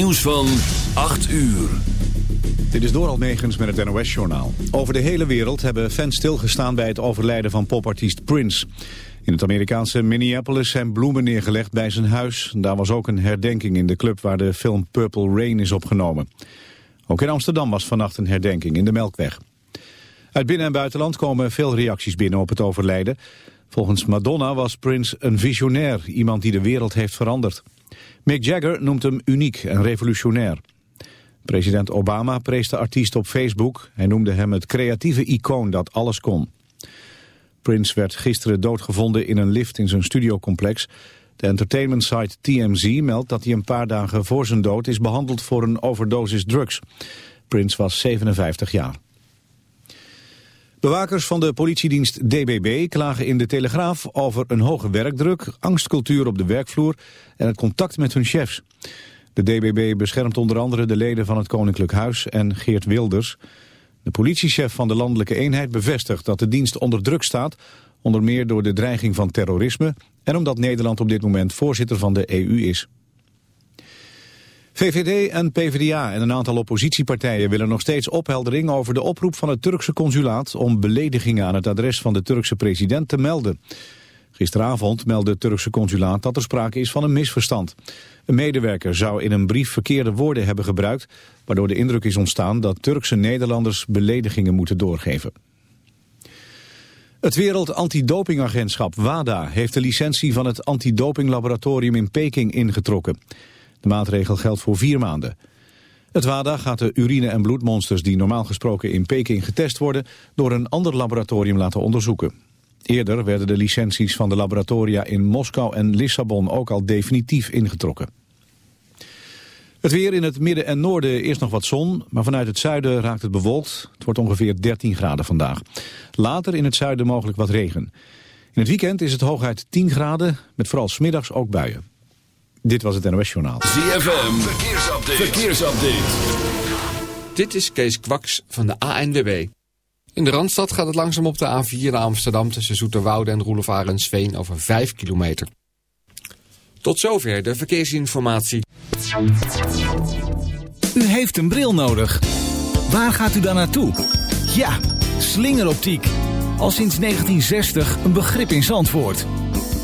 Nieuws van 8 uur. Dit is Doral Megens met het NOS-journaal. Over de hele wereld hebben fans stilgestaan bij het overlijden van popartiest Prince. In het Amerikaanse Minneapolis zijn bloemen neergelegd bij zijn huis. Daar was ook een herdenking in de club waar de film Purple Rain is opgenomen. Ook in Amsterdam was vannacht een herdenking in de Melkweg. Uit binnen- en buitenland komen veel reacties binnen op het overlijden. Volgens Madonna was Prince een visionair, iemand die de wereld heeft veranderd. Mick Jagger noemt hem uniek en revolutionair. President Obama prees de artiest op Facebook. Hij noemde hem het creatieve icoon dat alles kon. Prince werd gisteren doodgevonden in een lift in zijn studiocomplex. De entertainment site TMZ meldt dat hij een paar dagen voor zijn dood is behandeld voor een overdosis drugs. Prince was 57 jaar. Bewakers van de politiedienst DBB klagen in de Telegraaf over een hoge werkdruk, angstcultuur op de werkvloer en het contact met hun chefs. De DBB beschermt onder andere de leden van het Koninklijk Huis en Geert Wilders. De politiechef van de landelijke eenheid bevestigt dat de dienst onder druk staat, onder meer door de dreiging van terrorisme en omdat Nederland op dit moment voorzitter van de EU is. VVD en PvdA en een aantal oppositiepartijen willen nog steeds opheldering over de oproep van het Turkse consulaat om beledigingen aan het adres van de Turkse president te melden. Gisteravond meldde het Turkse consulaat dat er sprake is van een misverstand. Een medewerker zou in een brief verkeerde woorden hebben gebruikt, waardoor de indruk is ontstaan dat Turkse Nederlanders beledigingen moeten doorgeven. Het Wereld Antidopingagentschap WADA heeft de licentie van het antidopinglaboratorium in Peking ingetrokken. De maatregel geldt voor vier maanden. Het WADA gaat de urine- en bloedmonsters die normaal gesproken in Peking getest worden... door een ander laboratorium laten onderzoeken. Eerder werden de licenties van de laboratoria in Moskou en Lissabon ook al definitief ingetrokken. Het weer in het midden en noorden is nog wat zon, maar vanuit het zuiden raakt het bewolkt. Het wordt ongeveer 13 graden vandaag. Later in het zuiden mogelijk wat regen. In het weekend is het hooguit 10 graden, met vooral smiddags ook buien. Dit was het NOS Journaal. ZFM, verkeersupdate. verkeersupdate. Dit is Kees Kwaks van de ANWB. In de Randstad gaat het langzaam op de A4 naar Amsterdam... tussen Zoeterwoude en Roelof Arendsveen over 5 kilometer. Tot zover de verkeersinformatie. U heeft een bril nodig. Waar gaat u dan naartoe? Ja, slingeroptiek. Al sinds 1960 een begrip in Zandvoort.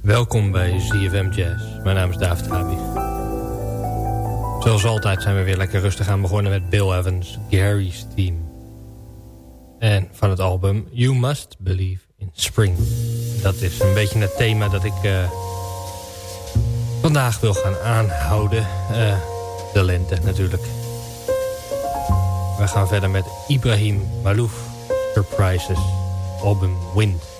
Welkom bij ZFM Jazz. Mijn naam is David Habi. Zoals altijd zijn we weer lekker rustig aan begonnen met Bill Evans, Gary's Team. En van het album You Must Believe in Spring. Dat is een beetje het thema dat ik uh, vandaag wil gaan aanhouden. Uh, de lente natuurlijk. We gaan verder met Ibrahim Malouf, Surprises, album Wind.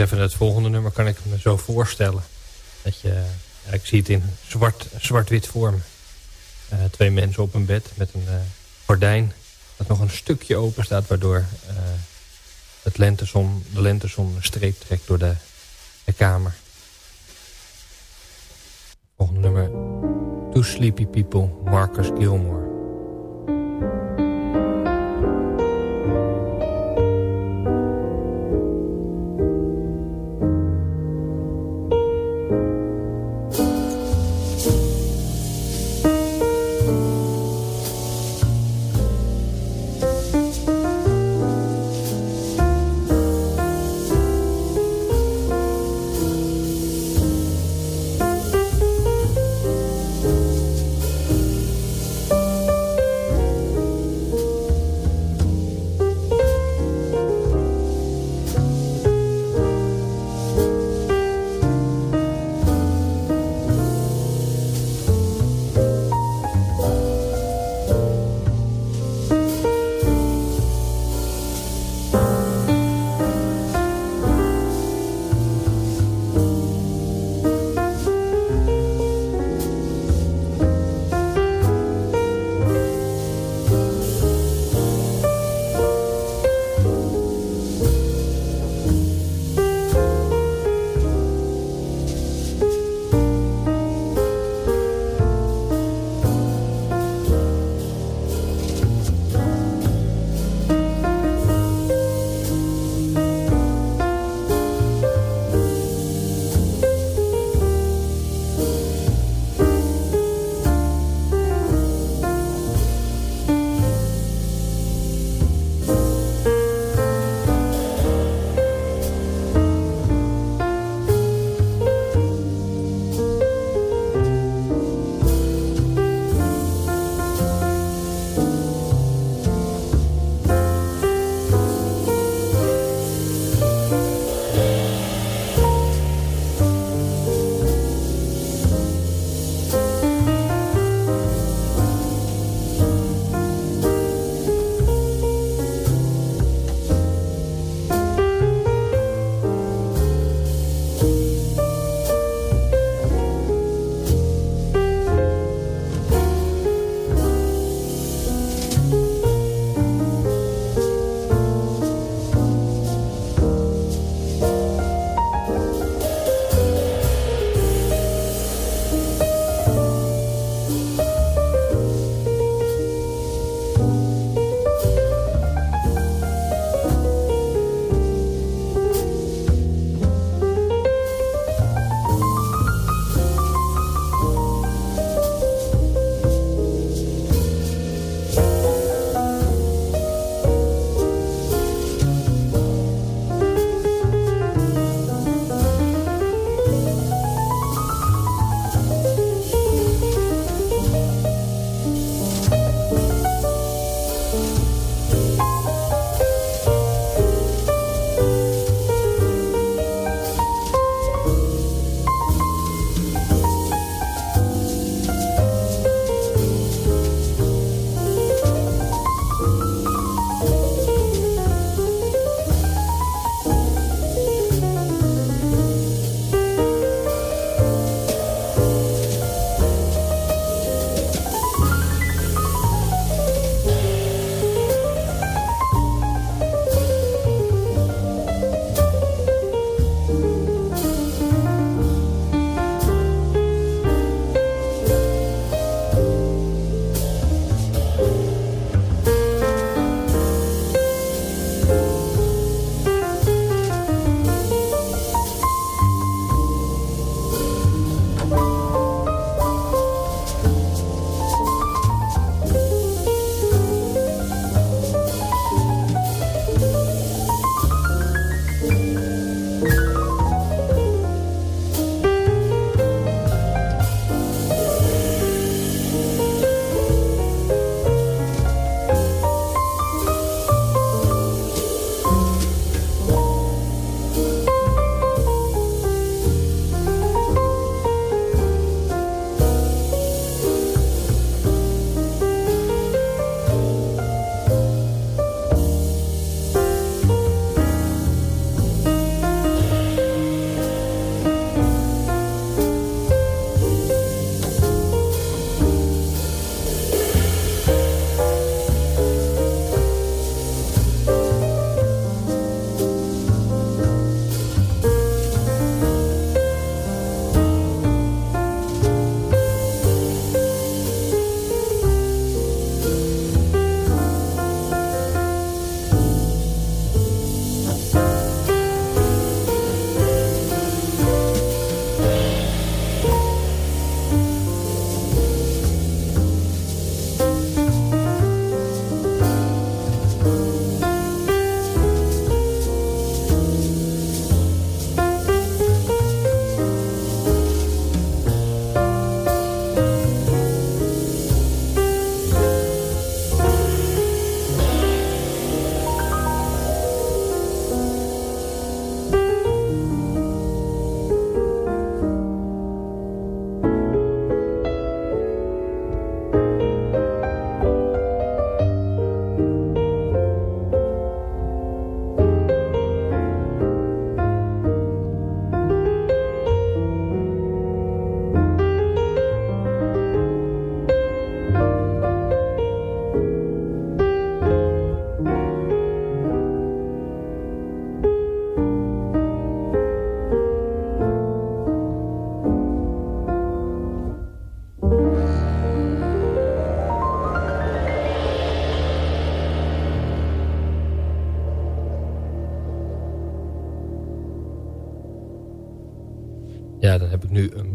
Betreffende het volgende nummer kan ik me zo voorstellen. Dat je, ik zie het in zwart- zwart-wit vorm. Eh, twee mensen op een bed met een eh, gordijn dat nog een stukje open staat... waardoor eh, het lentezon, de lentezon een streep trekt door de, de kamer. Volgende nummer. Two Sleepy People, Marcus Gilmore.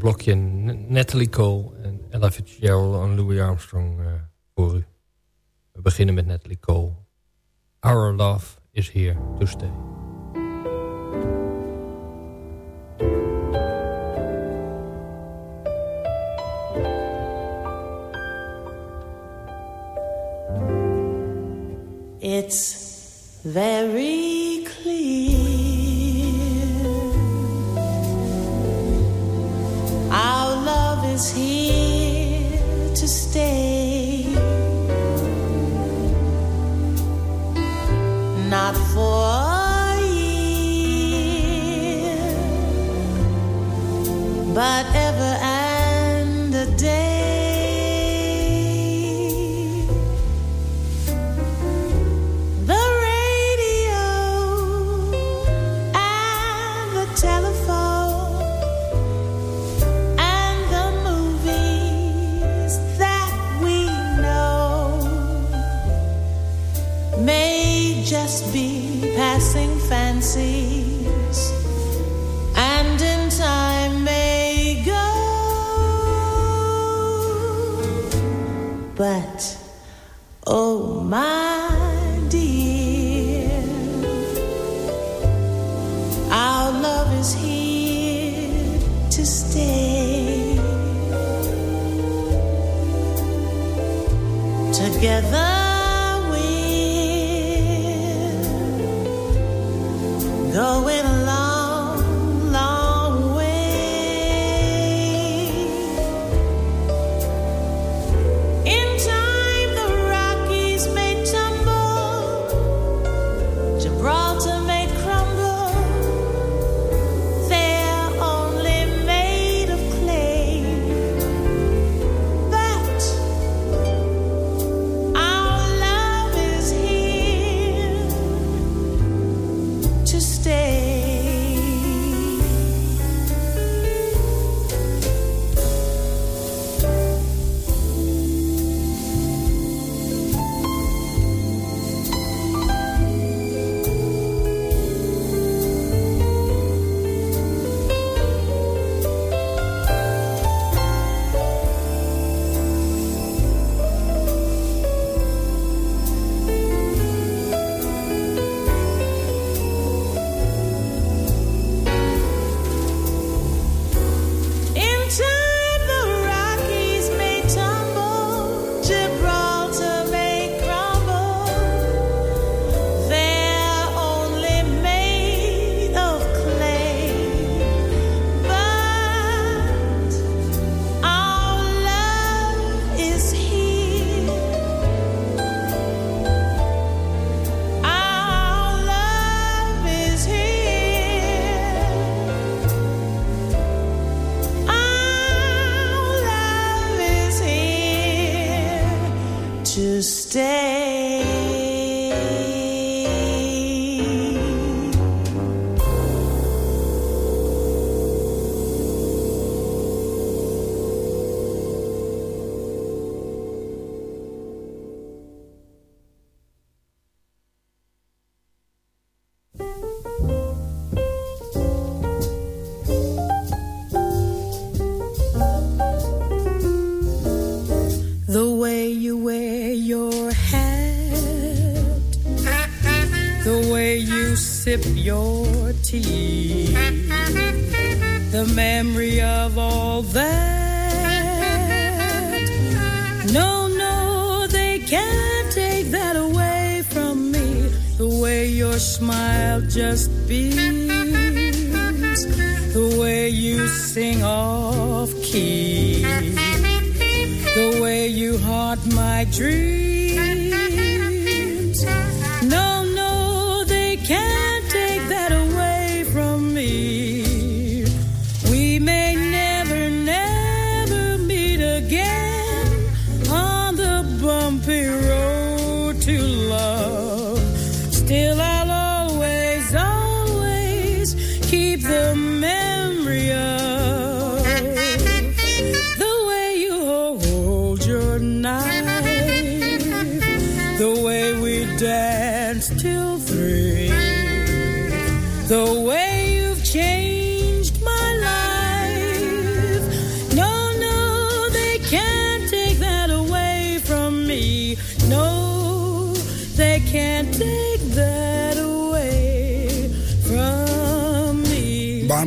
blokje Natalie Cole en Ella Fitzgerald en Louis Armstrong uh, voor u. We beginnen met Natalie Cole. Our love is here to stay.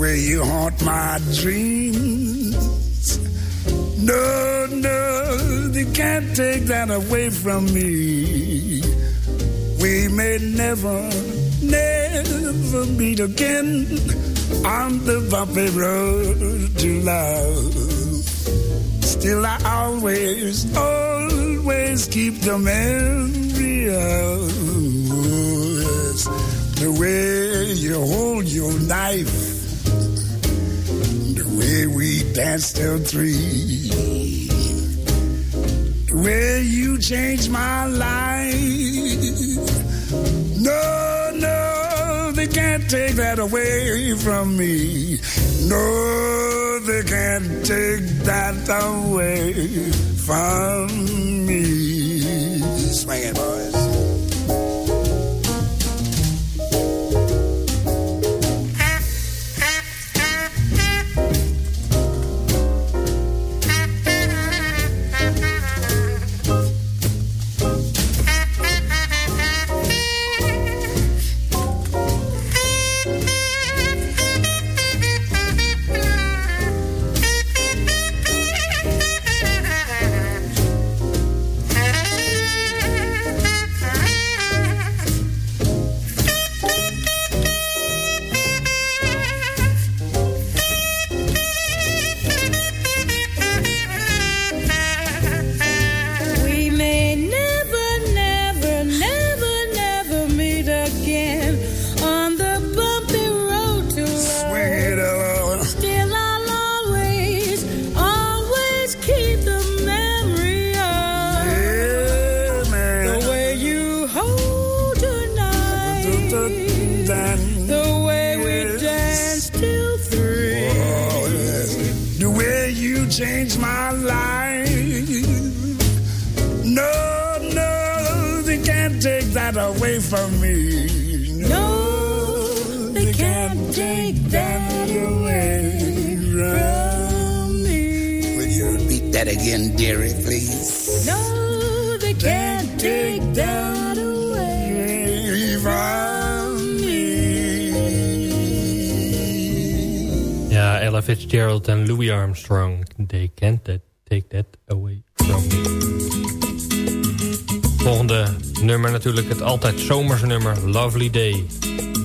way you haunt my dreams. No, no, you can't take that away from me. We may never, never meet again on the bumpy road to love. Still, I always, always keep the memory of yes, the way you hold your knife danced till three, way you changed my life. No, no, they can't take that away from me. No, they can't take that away from me. Swing it, boys. Armstrong. They can't that- take that away from me. Volgende nummer natuurlijk het altijd zomerse nummer Lovely Day.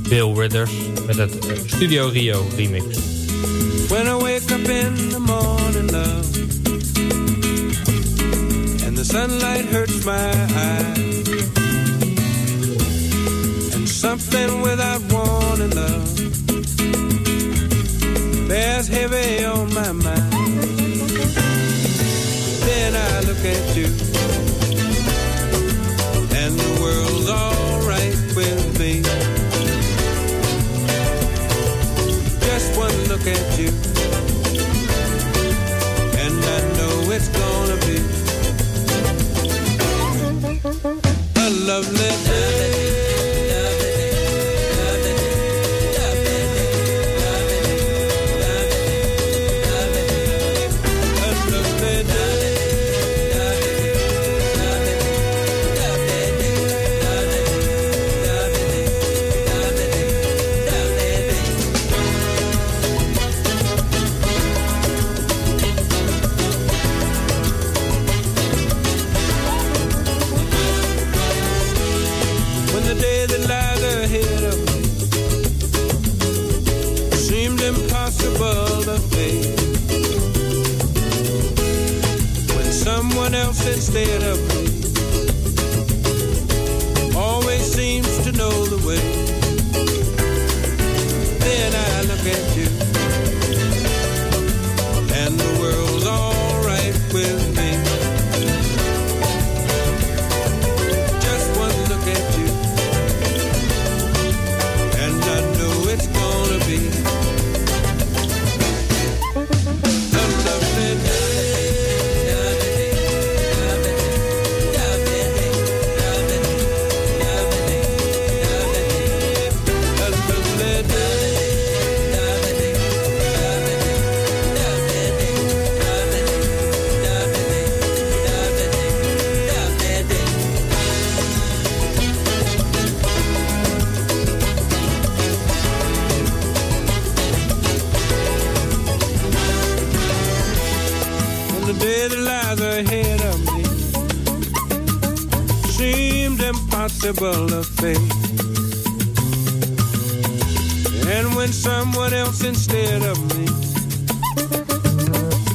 Bill Withers met het eh, Studio Rio remix. When I wake up in the morning, love, and the sunlight hurts my eyes, and something without bears heavy on my mind. Then I look at you, symbol of faith. And when someone else instead of me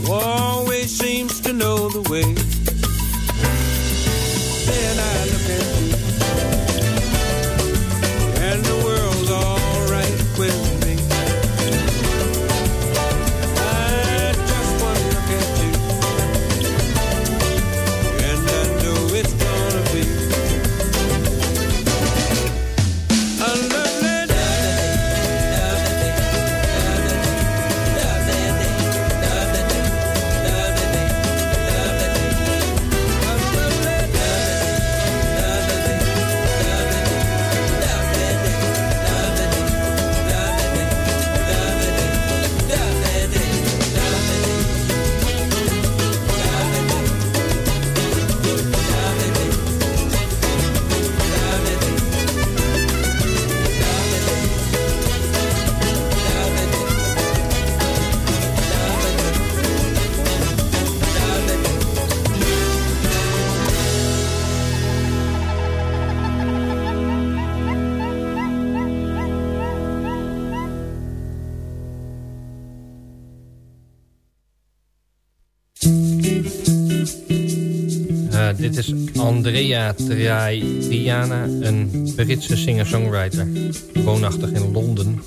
always seems to know the way. Bea Triana, een Britse singer-songwriter, woonachtig in Londen.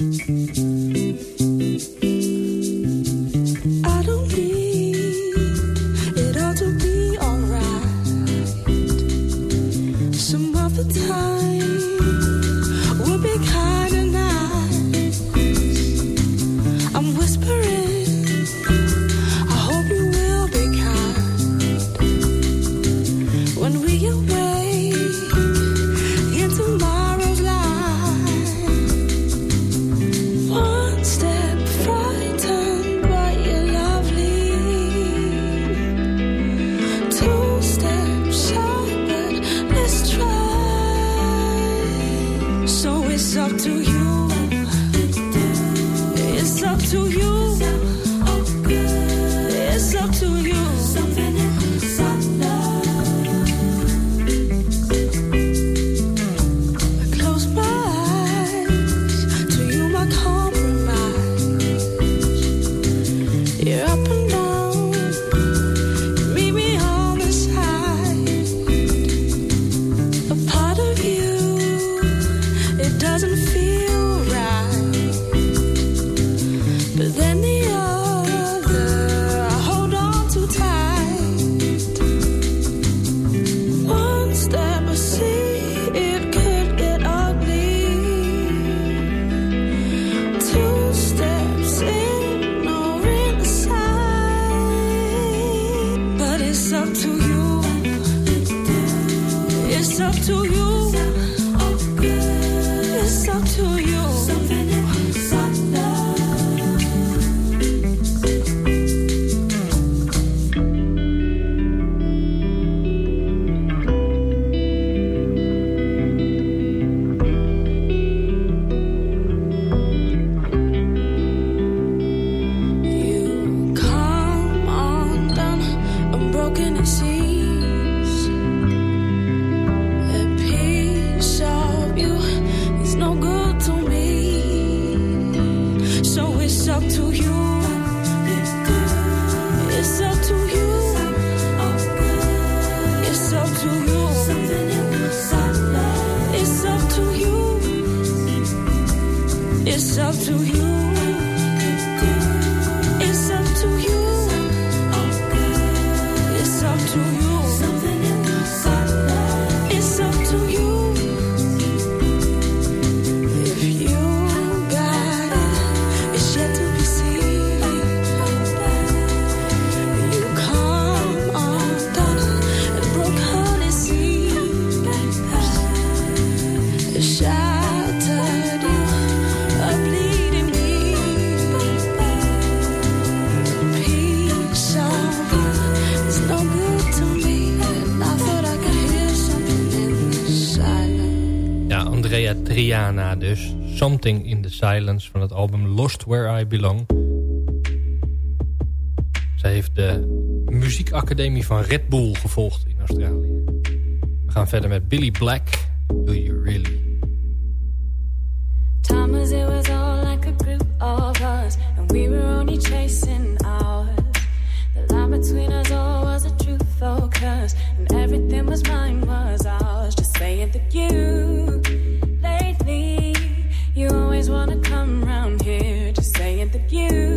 In the Silence van het album Lost Where I Belong. Zij heeft de muziekacademie van Red Bull gevolgd in Australië. We gaan verder met Billy Black... the view.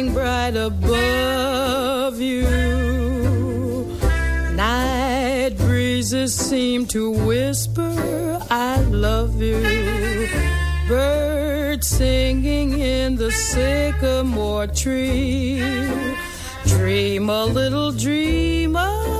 shining bright above you. Night breezes seem to whisper, I love you. Birds singing in the sycamore tree. Dream a little dream of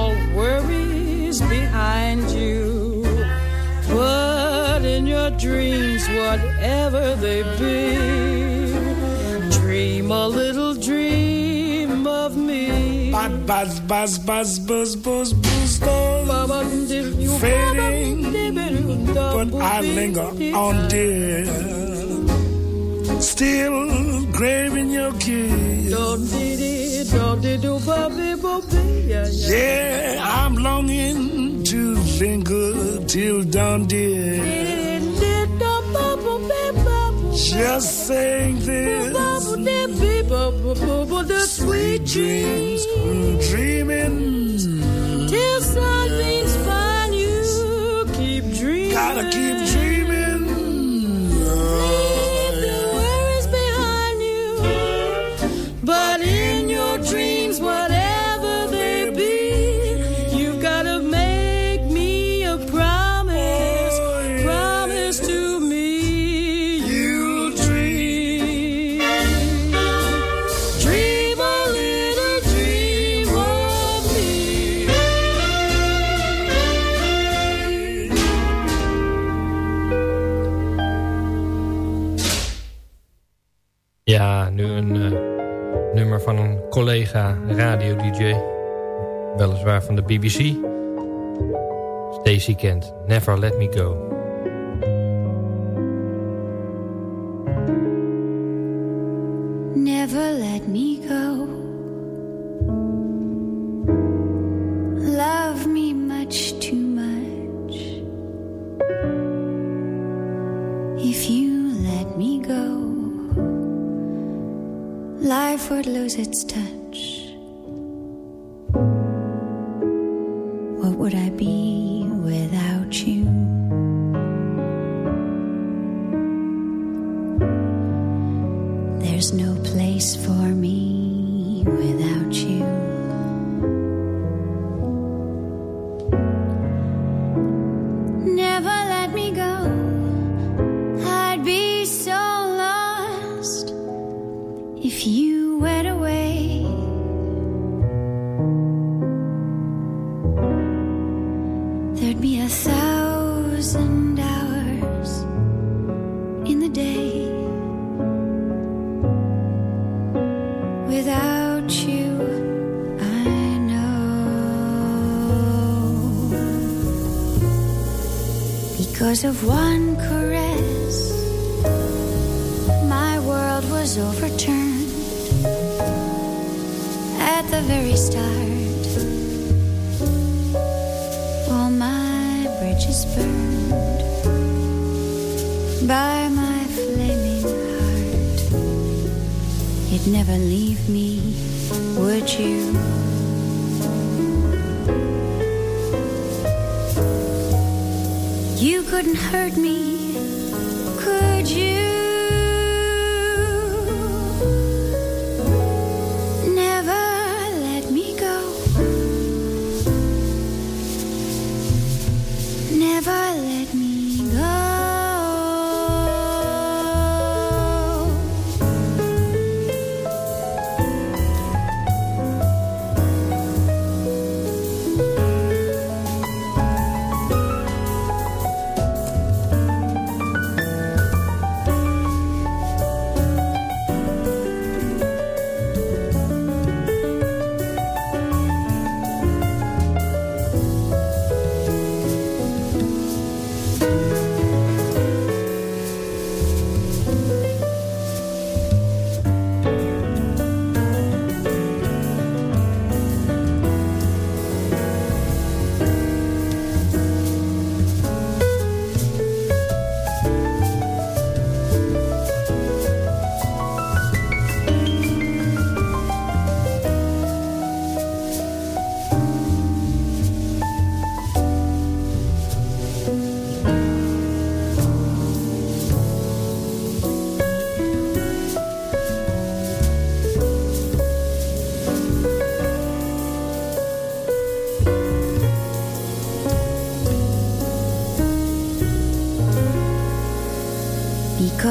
whatever they be, dream a little dream of me. Buzz, buzz, buzz, buzz, buzz, buzz, buzz. Fading, but I linger on, dear. Still craving your kiss. Yeah, I'm longing to linger till dawn, dear. Just saying this. Sweet dreams, dreaming. till sunbeams find you. Keep dreaming. Gotta keep dreaming. Van een collega radio-dj. Weliswaar van de BBC. Stacey Kent, Never Let Me Go. If you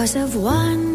because of one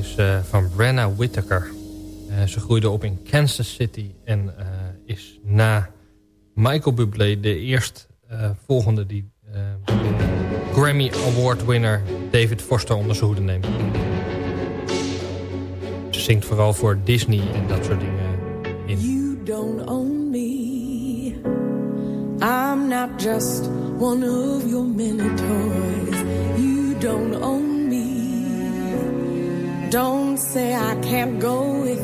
is eh, van Brenna Whittaker. Eh, ze groeide op in Kansas City en eh, is na Michael Bublé de eerst volgende die Grammy Award winner David Foster onder zijn hoede neemt. Ze zingt vooral voor Disney en dat soort dingen in. You don't own me. I'm not just one of your many toys. You don't own me. Don't say I can't go with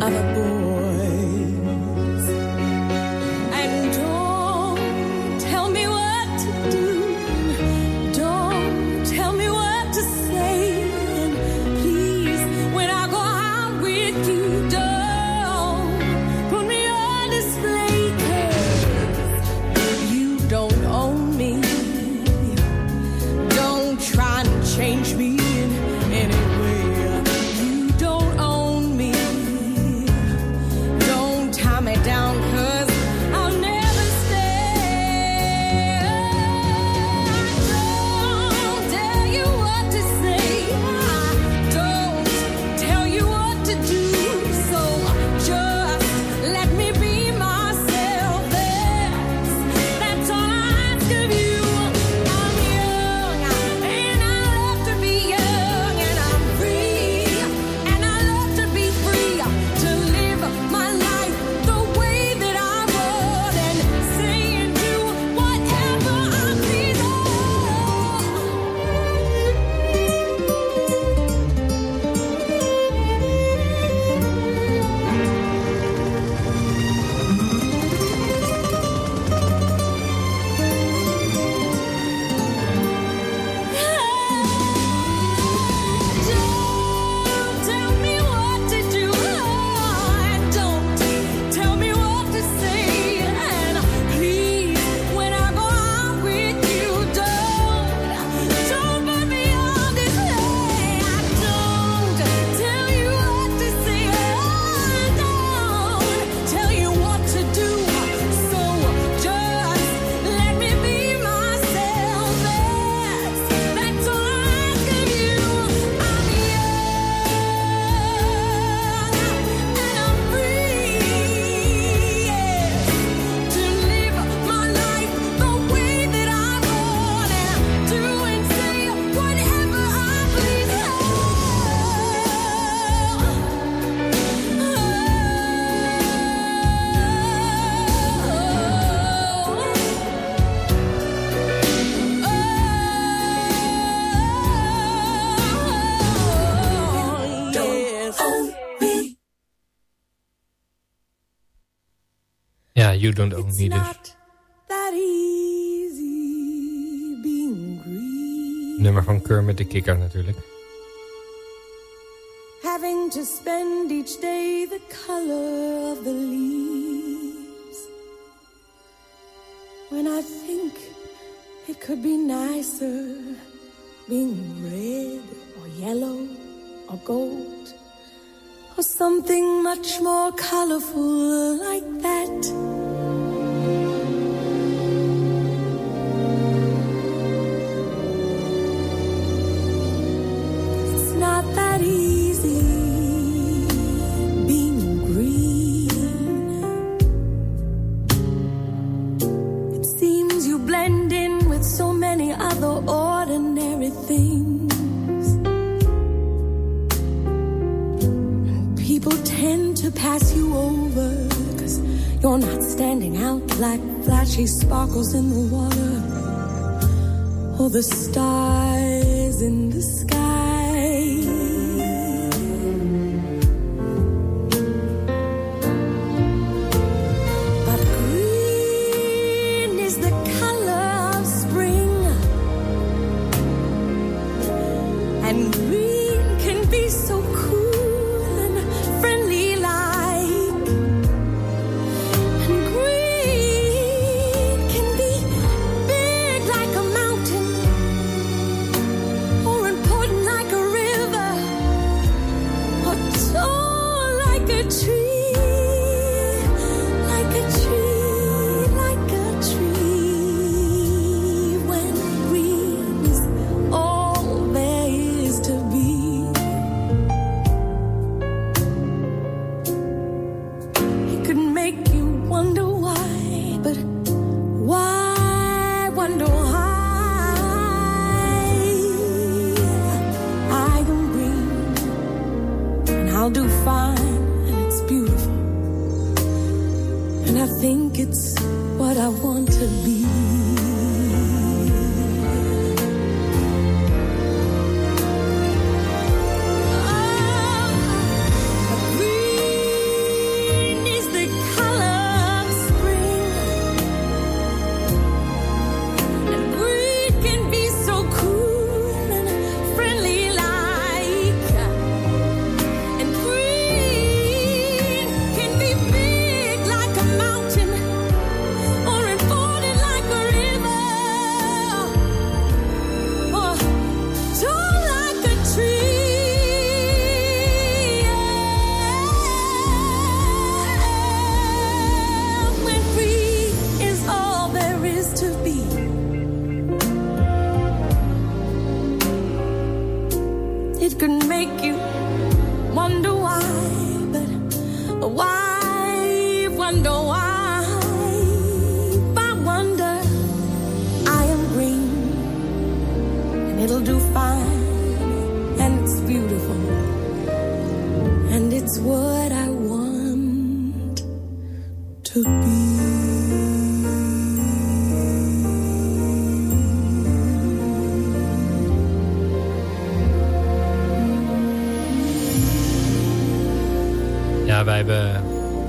other boys. you don't it's need it. Nummer van Kermit de Kikker natuurlijk. Having to spend each day the color of the leaves. When I think it could be nicer being red or yellow or gold or something much more colorful like that. You're not standing out like flashy sparkles in the water or the stars in the sky.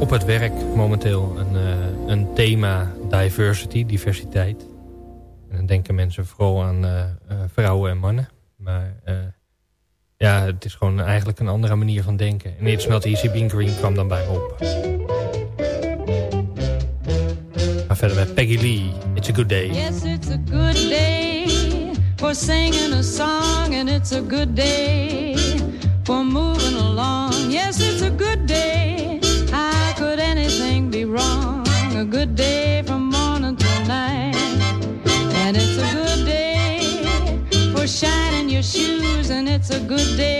op het werk momenteel een, uh, een thema diversity, diversiteit. En dan denken mensen vooral aan eh, eh, vrouwen en mannen. Maar ja, het is gewoon eigenlijk een andere manier van denken. En It's smelt Easy Being Green kwam dan bij op. Maar verder bij Peggy Lee, It's a Good Day. Yes, it's a good day for singing a song. And it's a good day for moving along. Yes, good day.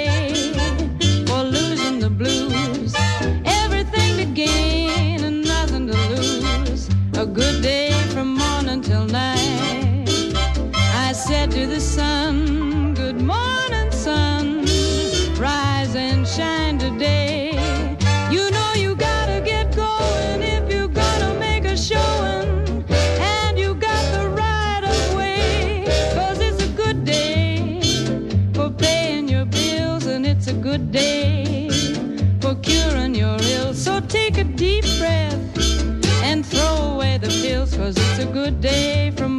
good day from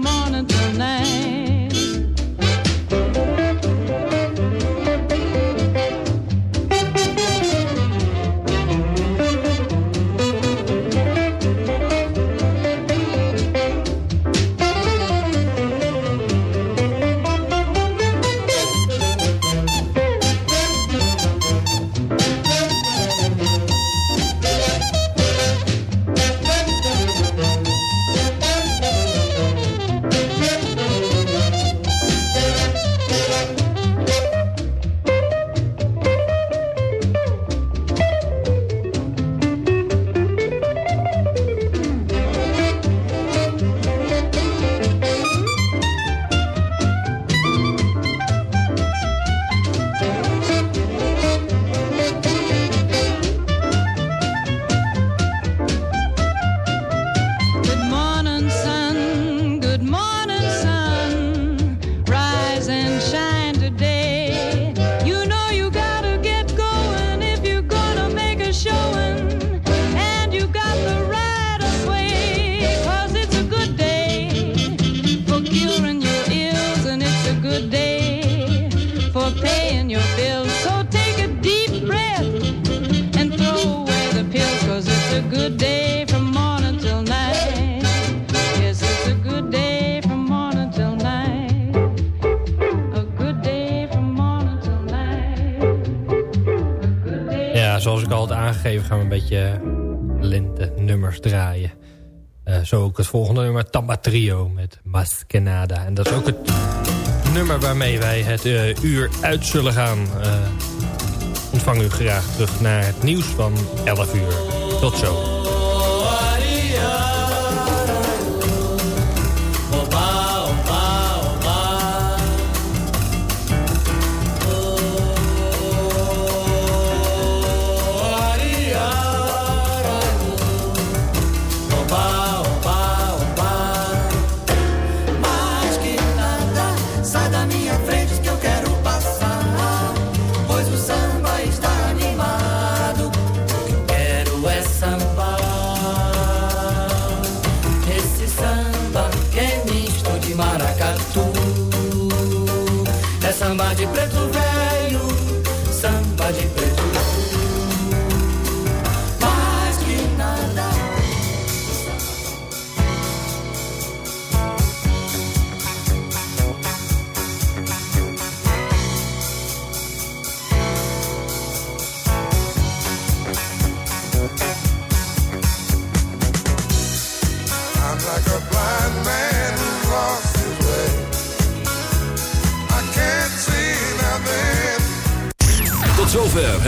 ik al aangegeven gaan we een beetje lente nummers draaien. Eh, zo ook het volgende nummer, Tamba Trio met Maskenada. En dat is ook het nummer waarmee wij het eh, uur uit zullen gaan. Eh, ontvang u graag terug naar het nieuws van 11 uur. Tot zo.